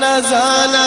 नजाना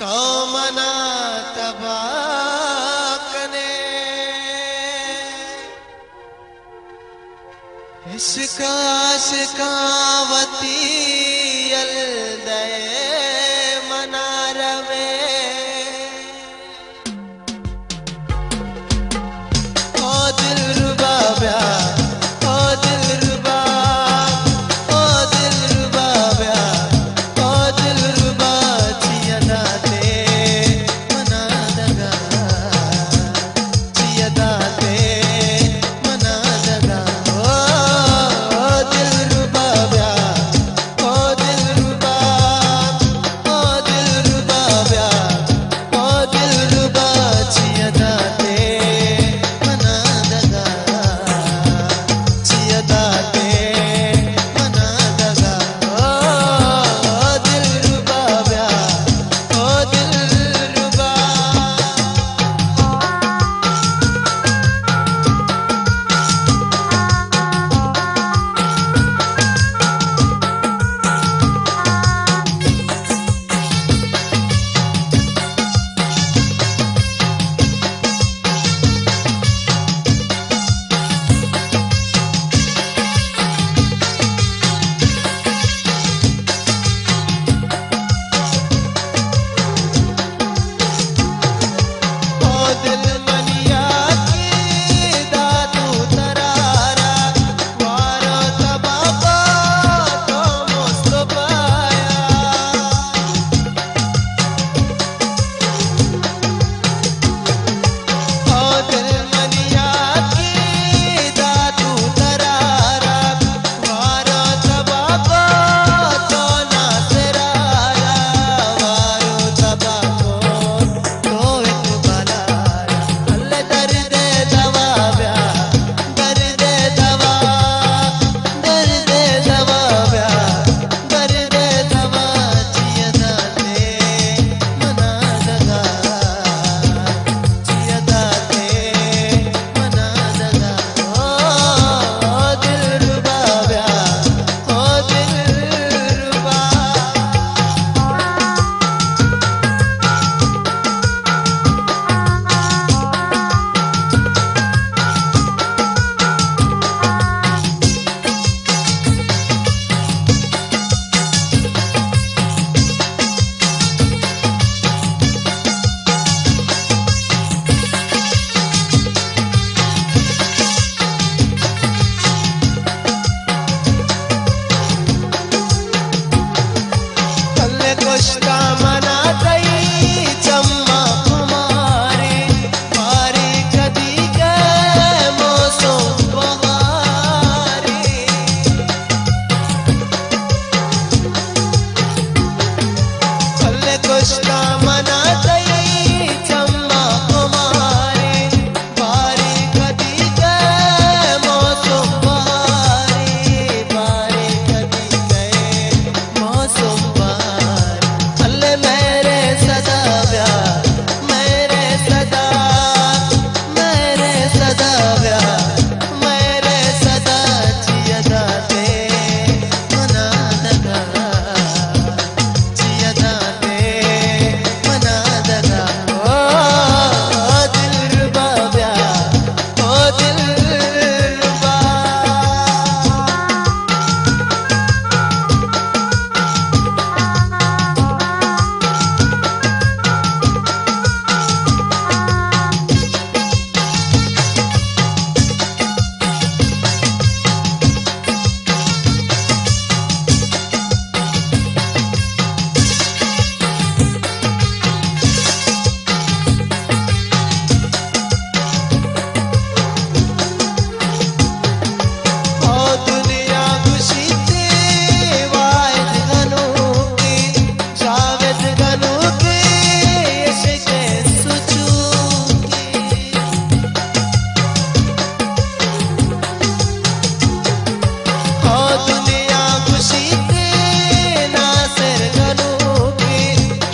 तो मना तबा इसका शिकावती अलदय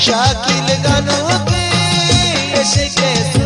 शाकिल गानों के ऐसे कैसे